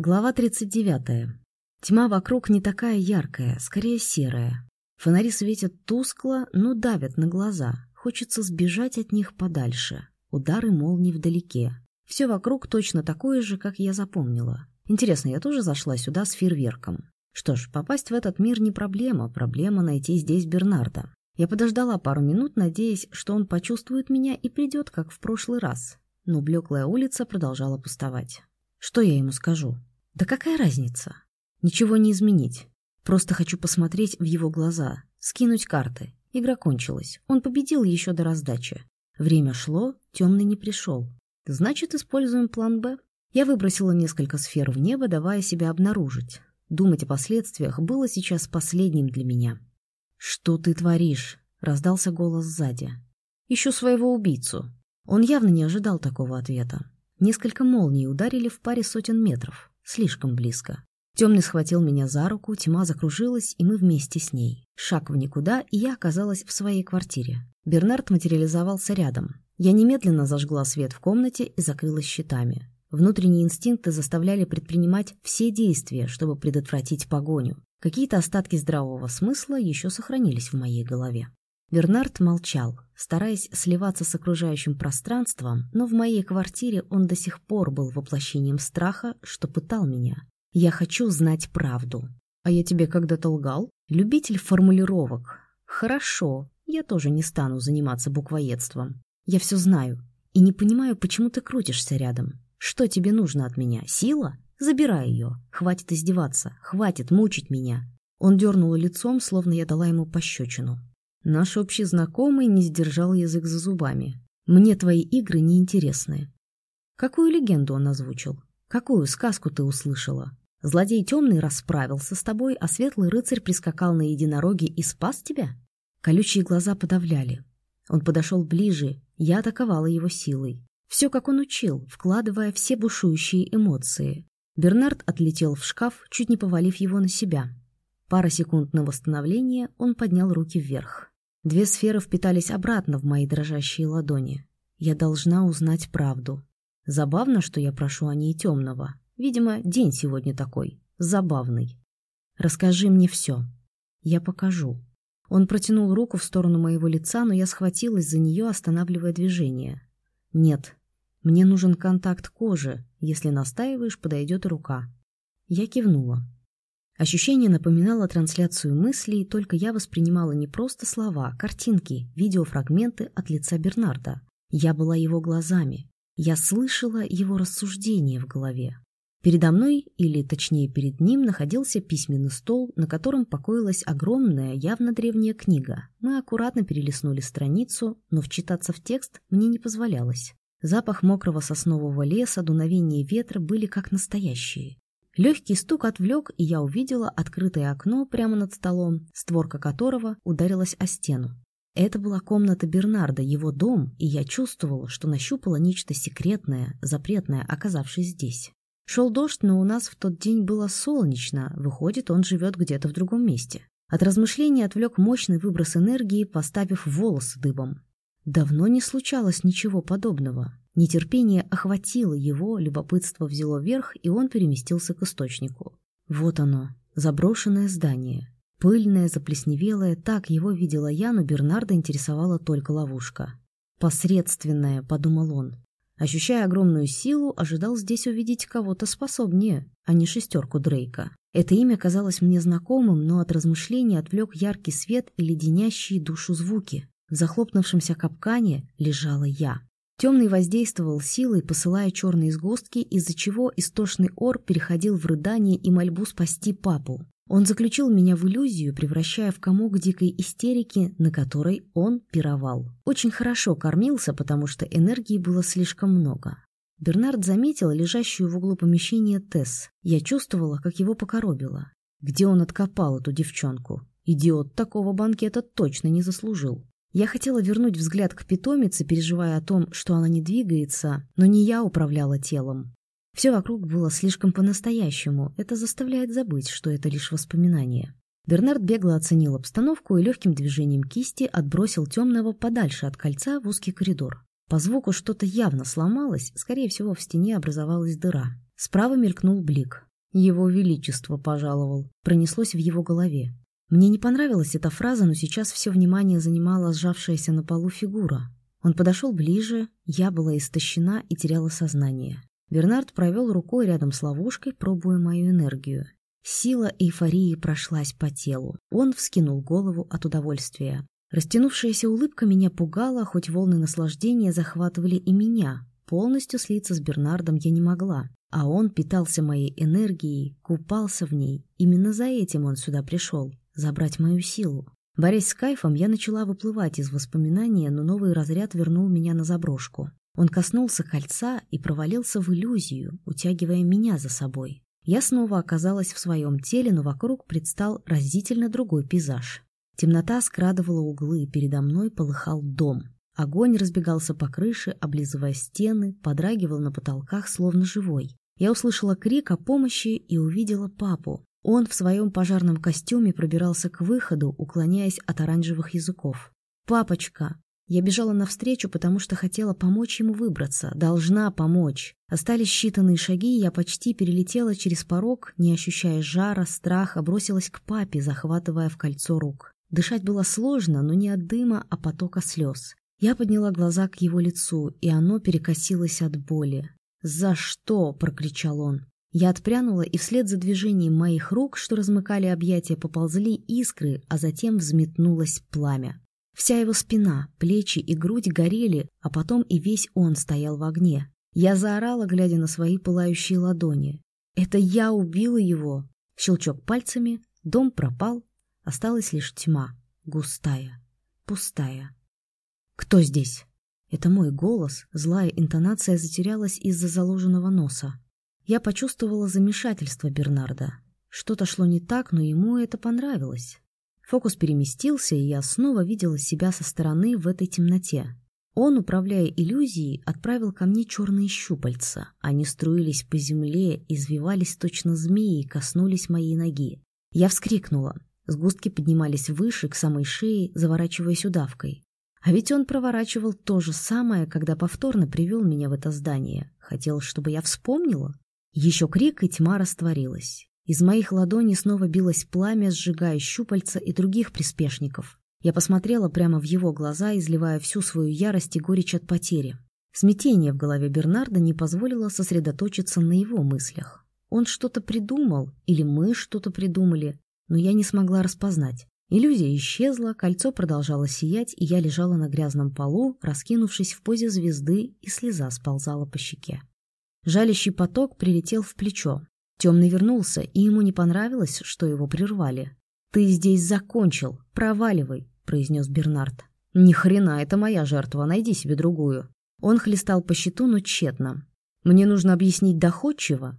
Глава 39. Тьма вокруг не такая яркая, скорее серая. Фонари светят тускло, но давят на глаза. Хочется сбежать от них подальше. Удары молний вдалеке. Все вокруг точно такое же, как я запомнила. Интересно, я тоже зашла сюда с фейерверком. Что ж, попасть в этот мир не проблема, проблема найти здесь Бернарда. Я подождала пару минут, надеясь, что он почувствует меня и придет, как в прошлый раз. Но блеклая улица продолжала пустовать. Что я ему скажу? Да какая разница? Ничего не изменить. Просто хочу посмотреть в его глаза, скинуть карты. Игра кончилась. Он победил еще до раздачи. Время шло, темный не пришел. Значит, используем план «Б». Я выбросила несколько сфер в небо, давая себя обнаружить. Думать о последствиях было сейчас последним для меня. «Что ты творишь?» — раздался голос сзади. «Ищу своего убийцу». Он явно не ожидал такого ответа. Несколько молний ударили в паре сотен метров. Слишком близко. Темный схватил меня за руку, тьма закружилась, и мы вместе с ней. Шаг в никуда, и я оказалась в своей квартире. Бернард материализовался рядом. Я немедленно зажгла свет в комнате и закрылась щитами. Внутренние инстинкты заставляли предпринимать все действия, чтобы предотвратить погоню. Какие-то остатки здравого смысла еще сохранились в моей голове. Бернард молчал, стараясь сливаться с окружающим пространством, но в моей квартире он до сих пор был воплощением страха, что пытал меня. Я хочу знать правду. А я тебе когда-то лгал? Любитель формулировок. Хорошо, я тоже не стану заниматься буквоедством. Я все знаю и не понимаю, почему ты крутишься рядом. Что тебе нужно от меня? Сила? Забирай ее. Хватит издеваться, хватит мучить меня. Он дернул лицом, словно я дала ему пощечину. Наш общий знакомый не сдержал язык за зубами. «Мне твои игры не интересны». Какую легенду он озвучил? Какую сказку ты услышала? Злодей темный расправился с тобой, а светлый рыцарь прискакал на единороге и спас тебя? Колючие глаза подавляли. Он подошел ближе, я атаковала его силой. Все, как он учил, вкладывая все бушующие эмоции. Бернард отлетел в шкаф, чуть не повалив его на себя. Пара секунд на восстановление, он поднял руки вверх. Две сферы впитались обратно в мои дрожащие ладони. Я должна узнать правду. Забавно, что я прошу о ней темного. Видимо, день сегодня такой. Забавный. Расскажи мне все. Я покажу. Он протянул руку в сторону моего лица, но я схватилась за нее, останавливая движение. Нет, мне нужен контакт кожи. Если настаиваешь, подойдет рука. Я кивнула. Ощущение напоминало трансляцию мыслей, только я воспринимала не просто слова, картинки, видеофрагменты от лица Бернарда. Я была его глазами. Я слышала его рассуждения в голове. Передо мной, или точнее перед ним, находился письменный стол, на котором покоилась огромная, явно древняя книга. Мы аккуратно перелистнули страницу, но вчитаться в текст мне не позволялось. Запах мокрого соснового леса, дуновение ветра были как настоящие. Легкий стук отвлек, и я увидела открытое окно прямо над столом, створка которого ударилась о стену. Это была комната Бернарда, его дом, и я чувствовала, что нащупала нечто секретное, запретное, оказавшись здесь. Шел дождь, но у нас в тот день было солнечно, выходит, он живет где-то в другом месте. От размышлений отвлек мощный выброс энергии, поставив волосы дыбом. Давно не случалось ничего подобного. Нетерпение охватило его, любопытство взяло верх, и он переместился к источнику. Вот оно, заброшенное здание. Пыльное, заплесневелое, так его видела я, но Бернарда интересовала только ловушка. «Посредственная», — подумал он. Ощущая огромную силу, ожидал здесь увидеть кого-то способнее, а не шестерку Дрейка. Это имя казалось мне знакомым, но от размышлений отвлек яркий свет и леденящие душу звуки. В захлопнувшемся капкане лежала я. Темный воздействовал силой, посылая черные сгустки, из-за чего истошный ор переходил в рыдание и мольбу спасти папу. Он заключил меня в иллюзию, превращая в комок дикой истерики, на которой он пировал. Очень хорошо кормился, потому что энергии было слишком много. Бернард заметил лежащую в углу помещения Тесс. Я чувствовала, как его покоробило. Где он откопал эту девчонку? Идиот такого банкета точно не заслужил. Я хотела вернуть взгляд к питомице, переживая о том, что она не двигается, но не я управляла телом. Все вокруг было слишком по-настоящему, это заставляет забыть, что это лишь воспоминание. Бернард бегло оценил обстановку и легким движением кисти отбросил темного подальше от кольца в узкий коридор. По звуку что-то явно сломалось, скорее всего, в стене образовалась дыра. Справа мелькнул блик. Его Величество пожаловал. Пронеслось в его голове. Мне не понравилась эта фраза, но сейчас все внимание занимала сжавшаяся на полу фигура. Он подошел ближе, я была истощена и теряла сознание. Бернард провел рукой рядом с ловушкой, пробуя мою энергию. Сила эйфории прошлась по телу. Он вскинул голову от удовольствия. Растянувшаяся улыбка меня пугала, хоть волны наслаждения захватывали и меня. Полностью слиться с Бернардом я не могла. А он питался моей энергией, купался в ней. Именно за этим он сюда пришел — забрать мою силу. Борясь с кайфом, я начала выплывать из воспоминания, но новый разряд вернул меня на заброшку. Он коснулся кольца и провалился в иллюзию, утягивая меня за собой. Я снова оказалась в своем теле, но вокруг предстал разительно другой пейзаж. Темнота скрадывала углы, передо мной полыхал дом. Огонь разбегался по крыше, облизывая стены, подрагивал на потолках, словно живой. Я услышала крик о помощи и увидела папу. Он в своем пожарном костюме пробирался к выходу, уклоняясь от оранжевых языков. «Папочка!» Я бежала навстречу, потому что хотела помочь ему выбраться. Должна помочь. Остались считанные шаги, и я почти перелетела через порог, не ощущая жара, страха, бросилась к папе, захватывая в кольцо рук. Дышать было сложно, но не от дыма, а потока слез. Я подняла глаза к его лицу, и оно перекосилось от боли. «За что?» — прокричал он. Я отпрянула, и вслед за движением моих рук, что размыкали объятия, поползли искры, а затем взметнулось пламя. Вся его спина, плечи и грудь горели, а потом и весь он стоял в огне. Я заорала, глядя на свои пылающие ладони. «Это я убила его!» Щелчок пальцами, дом пропал, осталась лишь тьма, густая, пустая. «Кто здесь?» Это мой голос, злая интонация затерялась из-за заложенного носа. Я почувствовала замешательство Бернарда. Что-то шло не так, но ему это понравилось. Фокус переместился, и я снова видела себя со стороны в этой темноте. Он, управляя иллюзией, отправил ко мне черные щупальца. Они струились по земле, извивались точно змеи и коснулись моей ноги. Я вскрикнула. Сгустки поднимались выше, к самой шее, заворачиваясь удавкой. А ведь он проворачивал то же самое, когда повторно привел меня в это здание. Хотел, чтобы я вспомнила. Еще крик, и тьма растворилась. Из моих ладоней снова билось пламя, сжигая щупальца и других приспешников. Я посмотрела прямо в его глаза, изливая всю свою ярость и горечь от потери. Смятение в голове Бернарда не позволило сосредоточиться на его мыслях. Он что-то придумал, или мы что-то придумали, но я не смогла распознать. Иллюзия исчезла, кольцо продолжало сиять, и я лежала на грязном полу, раскинувшись в позе звезды, и слеза сползала по щеке. Жалящий поток прилетел в плечо. Темный вернулся, и ему не понравилось, что его прервали. «Ты здесь закончил, проваливай», — произнес Бернард. «Ни хрена, это моя жертва, найди себе другую». Он хлестал по щиту, но тщетно. «Мне нужно объяснить доходчиво,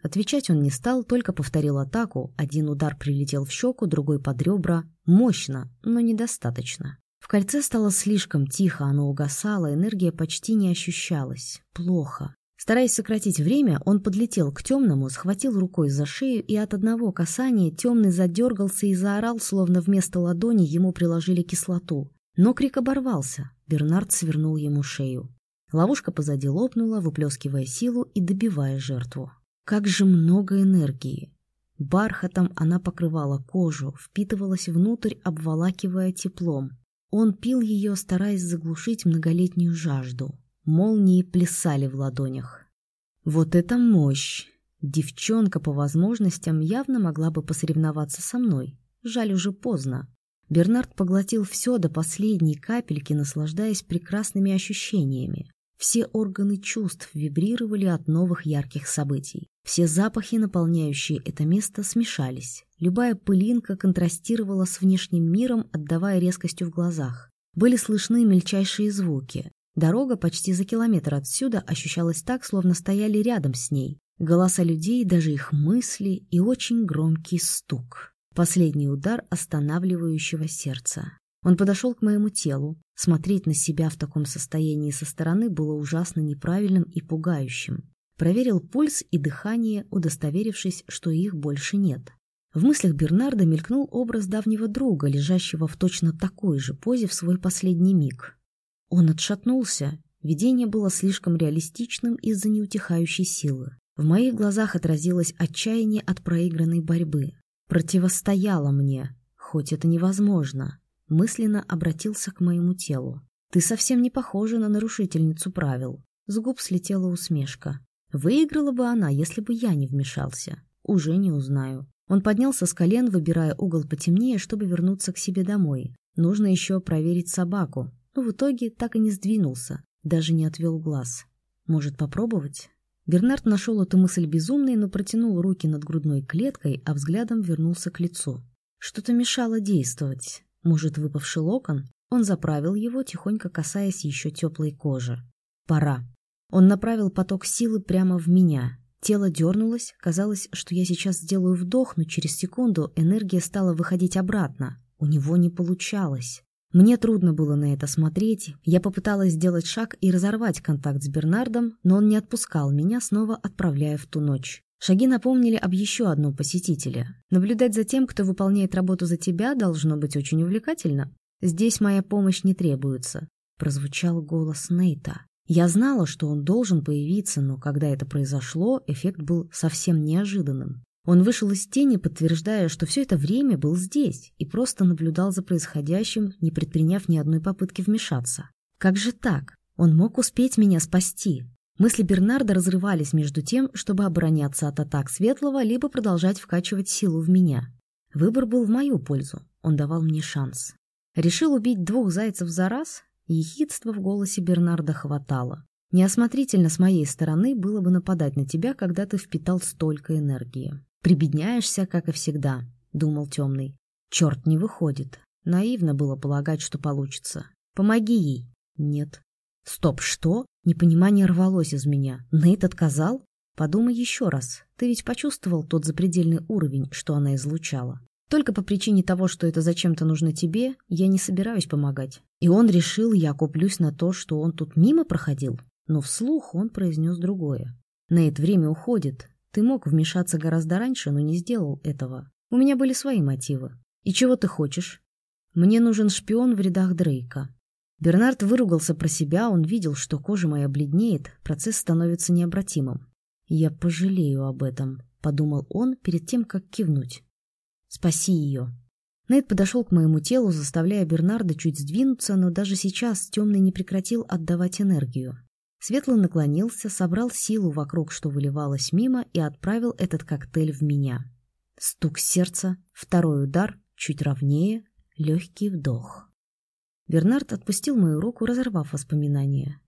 Отвечать он не стал, только повторил атаку. Один удар прилетел в щеку, другой под ребра. Мощно, но недостаточно. В кольце стало слишком тихо, оно угасало, энергия почти не ощущалась. Плохо. Стараясь сократить время, он подлетел к темному, схватил рукой за шею, и от одного касания темный задергался и заорал, словно вместо ладони ему приложили кислоту. Но крик оборвался. Бернард свернул ему шею. Ловушка позади лопнула, выплескивая силу и добивая жертву. Как же много энергии! Бархатом она покрывала кожу, впитывалась внутрь, обволакивая теплом. Он пил ее, стараясь заглушить многолетнюю жажду. Молнии плясали в ладонях. Вот это мощь! Девчонка по возможностям явно могла бы посоревноваться со мной. Жаль, уже поздно. Бернард поглотил все до последней капельки, наслаждаясь прекрасными ощущениями. Все органы чувств вибрировали от новых ярких событий. Все запахи, наполняющие это место, смешались. Любая пылинка контрастировала с внешним миром, отдавая резкостью в глазах. Были слышны мельчайшие звуки. Дорога почти за километр отсюда ощущалась так, словно стояли рядом с ней. Голоса людей, даже их мысли и очень громкий стук. Последний удар останавливающего сердца. Он подошел к моему телу. Смотреть на себя в таком состоянии со стороны было ужасно неправильным и пугающим. Проверил пульс и дыхание, удостоверившись, что их больше нет. В мыслях Бернарда мелькнул образ давнего друга, лежащего в точно такой же позе в свой последний миг. Он отшатнулся. Видение было слишком реалистичным из-за неутихающей силы. В моих глазах отразилось отчаяние от проигранной борьбы. Противостояла мне, хоть это невозможно. Мысленно обратился к моему телу. Ты совсем не похожа на нарушительницу правил. С губ слетела усмешка. Выиграла бы она, если бы я не вмешался. Уже не узнаю. Он поднялся с колен, выбирая угол потемнее, чтобы вернуться к себе домой. Нужно еще проверить собаку. Но в итоге так и не сдвинулся, даже не отвел глаз. Может, попробовать? Бернард нашел эту мысль безумной, но протянул руки над грудной клеткой, а взглядом вернулся к лицу. Что-то мешало действовать. Может, выпавший локон? Он заправил его, тихонько касаясь еще теплой кожи. Пора. Он направил поток силы прямо в меня. Тело дернулось, казалось, что я сейчас сделаю вдох, но через секунду энергия стала выходить обратно. У него не получалось. Мне трудно было на это смотреть. Я попыталась сделать шаг и разорвать контакт с Бернардом, но он не отпускал меня, снова отправляя в ту ночь. Шаги напомнили об еще одном посетителе. Наблюдать за тем, кто выполняет работу за тебя, должно быть очень увлекательно. Здесь моя помощь не требуется. Прозвучал голос Нейта. Я знала, что он должен появиться, но когда это произошло, эффект был совсем неожиданным. Он вышел из тени, подтверждая, что все это время был здесь и просто наблюдал за происходящим, не предприняв ни одной попытки вмешаться. Как же так? Он мог успеть меня спасти. Мысли Бернарда разрывались между тем, чтобы обороняться от атак Светлого, либо продолжать вкачивать силу в меня. Выбор был в мою пользу. Он давал мне шанс. Решил убить двух зайцев за раз? Ехидства в голосе Бернарда хватало. Неосмотрительно с моей стороны было бы нападать на тебя, когда ты впитал столько энергии. Прибедняешься, как и всегда, думал темный. Черт, не выходит. Наивно было полагать, что получится. Помоги ей. Нет. Стоп, что? Непонимание рвалось из меня. Нейт отказал? Подумай еще раз. Ты ведь почувствовал тот запредельный уровень, что она излучала. Только по причине того, что это зачем-то нужно тебе, я не собираюсь помогать. И он решил, я куплюсь на то, что он тут мимо проходил. Но вслух он произнес другое. Нейт, время уходит. Ты мог вмешаться гораздо раньше, но не сделал этого. У меня были свои мотивы. И чего ты хочешь? Мне нужен шпион в рядах Дрейка. Бернард выругался про себя, он видел, что кожа моя бледнеет, процесс становится необратимым. «Я пожалею об этом», — подумал он перед тем, как кивнуть. Спаси ее. Нейт подошел к моему телу, заставляя Бернарда чуть сдвинуться, но даже сейчас темный не прекратил отдавать энергию. Светлый наклонился, собрал силу вокруг, что выливалось мимо, и отправил этот коктейль в меня. Стук сердца, второй удар, чуть ровнее, легкий вдох. Бернард отпустил мою руку, разорвав воспоминания.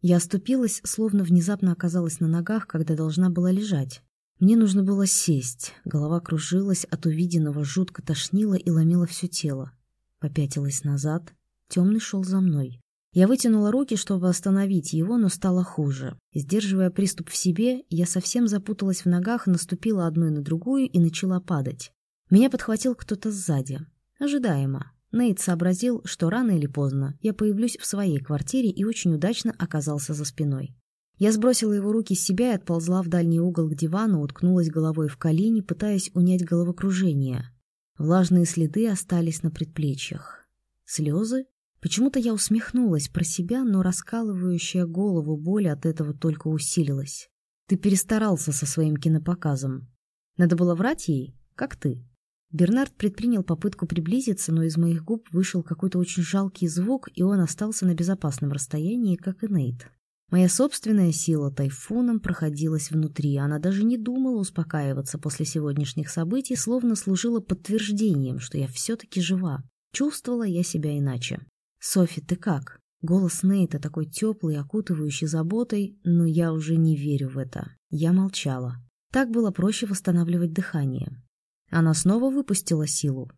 Я оступилась, словно внезапно оказалась на ногах, когда должна была лежать. Мне нужно было сесть. Голова кружилась, от увиденного жутко тошнило и ломило все тело. Попятилась назад. Темный шел за мной. Я вытянула руки, чтобы остановить его, но стало хуже. Сдерживая приступ в себе, я совсем запуталась в ногах, наступила одной на другую и начала падать. Меня подхватил кто-то сзади. Ожидаемо. Нейт сообразил, что рано или поздно я появлюсь в своей квартире и очень удачно оказался за спиной. Я сбросила его руки с себя и отползла в дальний угол к дивану, уткнулась головой в колени, пытаясь унять головокружение. Влажные следы остались на предплечьях. Слезы? Почему-то я усмехнулась про себя, но раскалывающая голову боль от этого только усилилась. Ты перестарался со своим кинопоказом. Надо было врать ей, как ты. Бернард предпринял попытку приблизиться, но из моих губ вышел какой-то очень жалкий звук, и он остался на безопасном расстоянии, как и Нейт. Моя собственная сила тайфуном проходилась внутри, она даже не думала успокаиваться после сегодняшних событий, словно служила подтверждением, что я все-таки жива. Чувствовала я себя иначе. «Софи, ты как?» Голос Нейта такой теплый, окутывающий заботой, но я уже не верю в это. Я молчала. Так было проще восстанавливать дыхание. Она снова выпустила силу?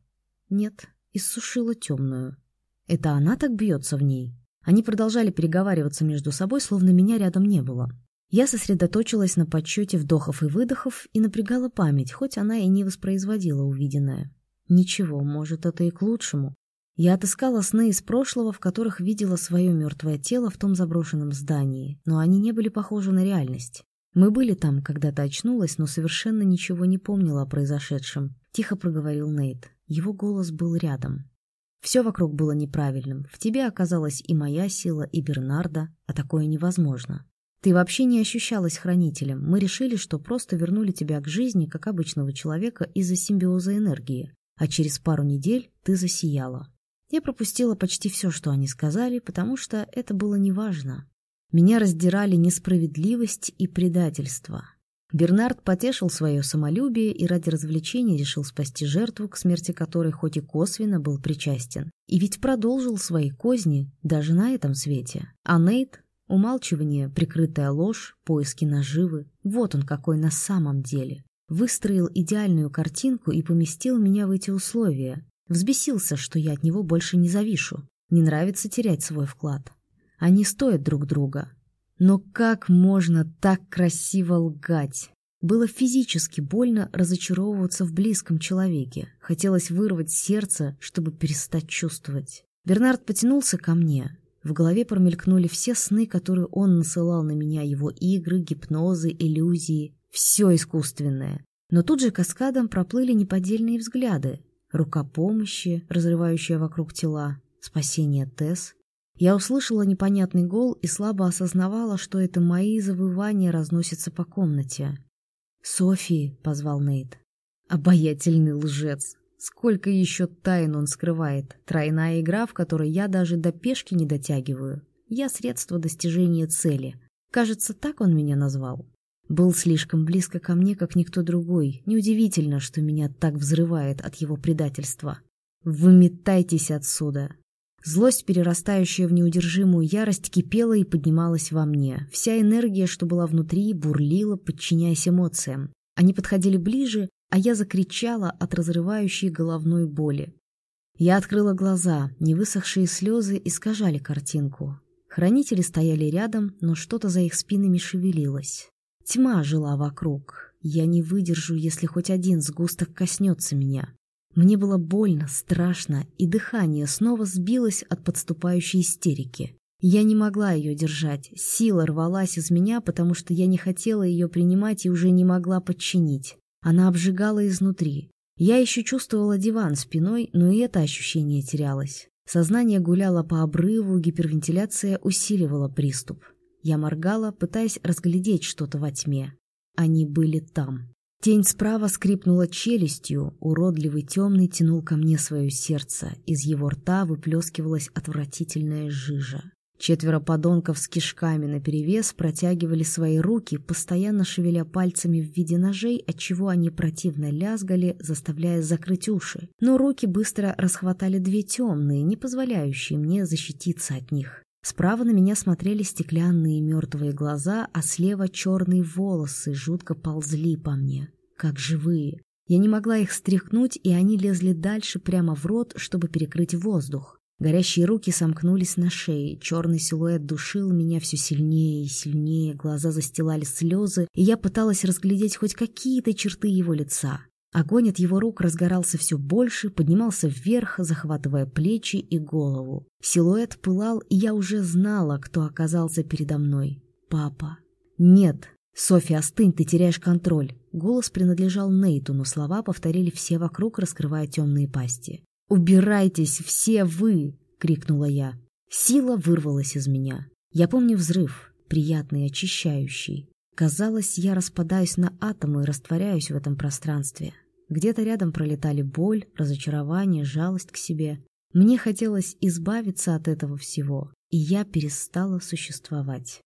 Нет, иссушила темную. Это она так бьется в ней? Они продолжали переговариваться между собой, словно меня рядом не было. Я сосредоточилась на подсчете вдохов и выдохов и напрягала память, хоть она и не воспроизводила увиденное. Ничего, может, это и к лучшему. Я отыскала сны из прошлого, в которых видела свое мертвое тело в том заброшенном здании, но они не были похожи на реальность. Мы были там, когда ты очнулась, но совершенно ничего не помнила о произошедшем. Тихо проговорил Нейт. Его голос был рядом. Все вокруг было неправильным. В тебе оказалась и моя сила, и Бернарда, а такое невозможно. Ты вообще не ощущалась хранителем. Мы решили, что просто вернули тебя к жизни, как обычного человека, из-за симбиоза энергии. А через пару недель ты засияла. Я пропустила почти все, что они сказали, потому что это было неважно. Меня раздирали несправедливость и предательство. Бернард потешил свое самолюбие и ради развлечения решил спасти жертву, к смерти которой хоть и косвенно был причастен. И ведь продолжил свои козни даже на этом свете. А Нейт — умалчивание, прикрытая ложь, поиски наживы. Вот он какой на самом деле. Выстроил идеальную картинку и поместил меня в эти условия. Взбесился, что я от него больше не завишу. Не нравится терять свой вклад. Они стоят друг друга, но как можно так красиво лгать? Было физически больно разочаровываться в близком человеке. Хотелось вырвать сердце, чтобы перестать чувствовать. Бернард потянулся ко мне. В голове промелькнули все сны, которые он насылал на меня, его игры, гипнозы, иллюзии. Все искусственное. Но тут же каскадом проплыли неподдельные взгляды. Рука помощи, разрывающая вокруг тела, спасение Тесс, я услышала непонятный гол и слабо осознавала, что это мои завывания разносятся по комнате. «Софи!» — позвал Нейт. «Обаятельный лжец! Сколько еще тайн он скрывает! Тройная игра, в которой я даже до пешки не дотягиваю. Я средство достижения цели. Кажется, так он меня назвал. Был слишком близко ко мне, как никто другой. Неудивительно, что меня так взрывает от его предательства. Выметайтесь отсюда. Злость, перерастающая в неудержимую ярость, кипела и поднималась во мне. Вся энергия, что была внутри, бурлила, подчиняясь эмоциям. Они подходили ближе, а я закричала от разрывающей головной боли. Я открыла глаза, невысохшие слезы искажали картинку. Хранители стояли рядом, но что-то за их спинами шевелилось. Тьма жила вокруг. Я не выдержу, если хоть один сгусток коснется меня. Мне было больно, страшно, и дыхание снова сбилось от подступающей истерики. Я не могла ее держать, сила рвалась из меня, потому что я не хотела ее принимать и уже не могла подчинить. Она обжигала изнутри. Я еще чувствовала диван спиной, но и это ощущение терялось. Сознание гуляло по обрыву, гипервентиляция усиливала приступ. Я моргала, пытаясь разглядеть что-то во тьме. Они были там. Тень справа скрипнула челюстью, уродливый темный тянул ко мне свое сердце, из его рта выплескивалась отвратительная жижа. Четверо подонков с кишками наперевес протягивали свои руки, постоянно шевеля пальцами в виде ножей, отчего они противно лязгали, заставляя закрыть уши. Но руки быстро расхватали две темные, не позволяющие мне защититься от них. Справа на меня смотрели стеклянные мертвые глаза, а слева черные волосы жутко ползли по мне, как живые. Я не могла их стряхнуть, и они лезли дальше прямо в рот, чтобы перекрыть воздух. Горящие руки сомкнулись на шее, черный силуэт душил меня все сильнее и сильнее, глаза застилали слезы, и я пыталась разглядеть хоть какие-то черты его лица. Огонь от его рук разгорался все больше, поднимался вверх, захватывая плечи и голову. Силуэт пылал, и я уже знала, кто оказался передо мной. Папа. «Нет!» «Софья, остынь, ты теряешь контроль!» Голос принадлежал Нейту, но слова повторили все вокруг, раскрывая темные пасти. «Убирайтесь, все вы!» — крикнула я. Сила вырвалась из меня. Я помню взрыв, приятный, очищающий. Казалось, я распадаюсь на атомы и растворяюсь в этом пространстве. Где-то рядом пролетали боль, разочарование, жалость к себе. Мне хотелось избавиться от этого всего, и я перестала существовать.